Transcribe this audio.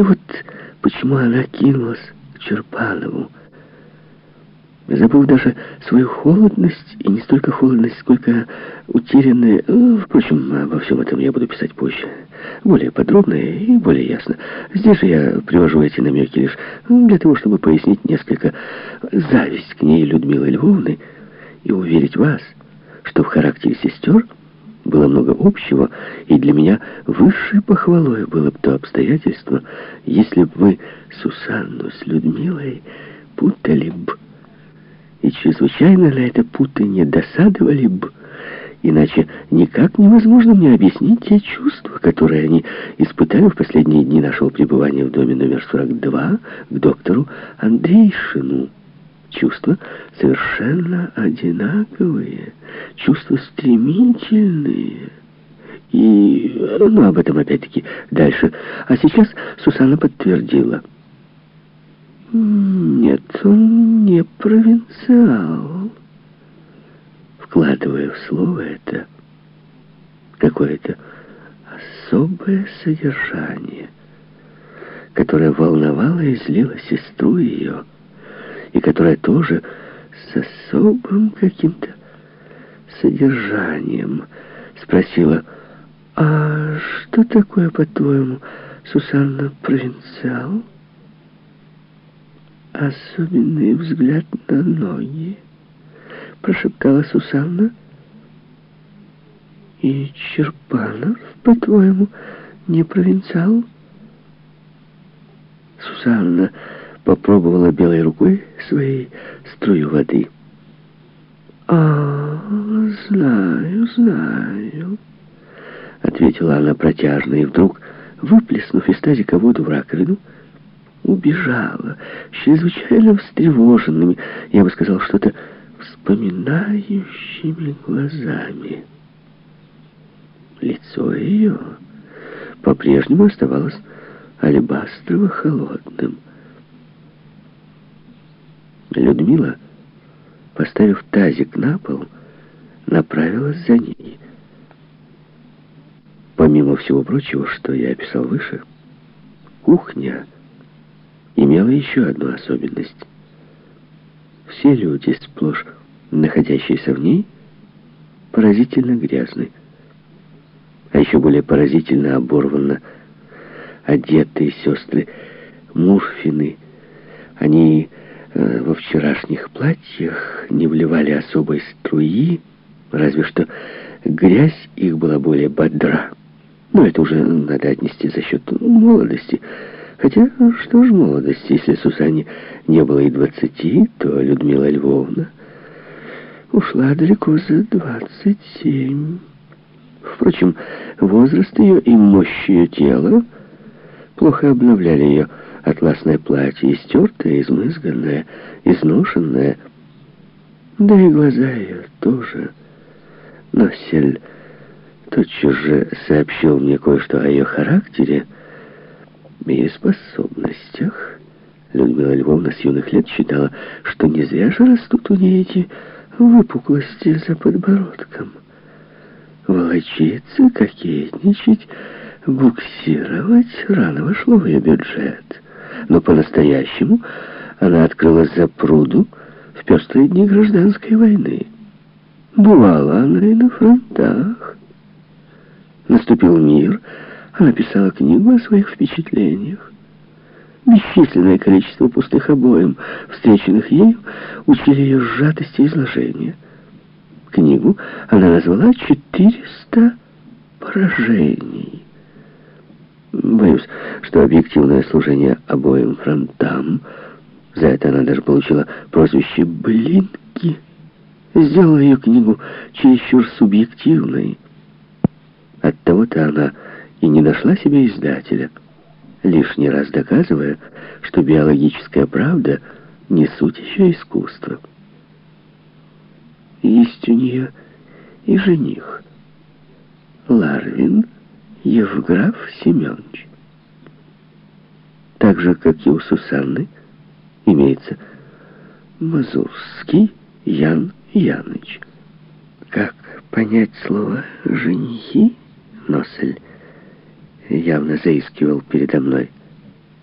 И вот почему она кинулась к Черпанову, забыв даже свою холодность, и не столько холодность, сколько утерянная... Э, впрочем, обо всем этом я буду писать позже. Более подробно и более ясно. Здесь же я привожу эти намеки лишь для того, чтобы пояснить несколько зависть к ней Людмилы Львовны и уверить вас, что в характере сестер было много общего, и для меня высшей похвалой было бы то обстоятельство, если бы вы Сусанну с Людмилой путали бы и чрезвычайно на это путание досадовали бы, иначе никак невозможно мне объяснить те чувства, которые они испытали в последние дни нашего пребывания в доме номер 42 к доктору Андрейшину. Чувства совершенно одинаковые, чувства стремительные. И, ну, об этом опять-таки дальше. А сейчас Сусанна подтвердила — нет, он не провинциал. Вкладывая в слово это какое-то особое содержание, которое волновало и злило сестру ее, и которое тоже с особым каким-то содержанием спросила, «А что такое, по-твоему, Сусанна, провинциал?» особенный взгляд на ноги, прошептала Сусанна. И Черпанов, по-твоему, не провинциал? Сусанна попробовала белой рукой своей струю воды. «А, знаю, знаю», — ответила она протяжно, и вдруг, выплеснув из тазика воду в раковину, убежала, чрезвычайно встревоженными, я бы сказал, что-то вспоминающими глазами. Лицо ее по-прежнему оставалось алебастрово-холодным. Людмила, поставив тазик на пол, направилась за ней. Помимо всего прочего, что я описал выше, кухня — имела еще одну особенность. Все люди, сплошь находящиеся в ней, поразительно грязны. А еще более поразительно оборванно одетые сестры Мурфины. Они во вчерашних платьях не вливали особой струи, разве что грязь их была более бодра. Но это уже надо отнести за счет молодости. Хотя, что ж молодость, если Сусане не было и двадцати, то Людмила Львовна ушла далеко за двадцать семь. Впрочем, возраст ее и мощь ее тела плохо обновляли ее атласное платье, истертое, измызганное, изношенное. Да и глаза ее тоже. Но Сель тотчас же сообщил мне кое-что о ее характере, и способностях. Людмила Львовна с юных лет считала, что не зря же растут у нее эти выпуклости за подбородком. Волочиться, кокетничать, буксировать рано вошло в ее бюджет. Но по-настоящему она открылась за пруду в пестрые дни гражданской войны. Бывала она и на фронтах. Наступил мир — она писала книгу о своих впечатлениях. Бесчисленное количество пустых обоим, встреченных ею, учили ее сжатости изложения. Книгу она назвала «400 поражений». Боюсь, что объективное служение обоим фронтам, за это она даже получила прозвище «Блинки», сделала ее книгу чересчур субъективной. Оттого-то она и не нашла себе издателя, лишний раз доказывая, что биологическая правда не суть еще искусства. Есть у нее и жених, Ларвин Евграф Семенович. Так же, как и у Сусанны, имеется Мазурский Ян Яныч. Как понять слово «женихи», Носель? явно заискивал передо мной.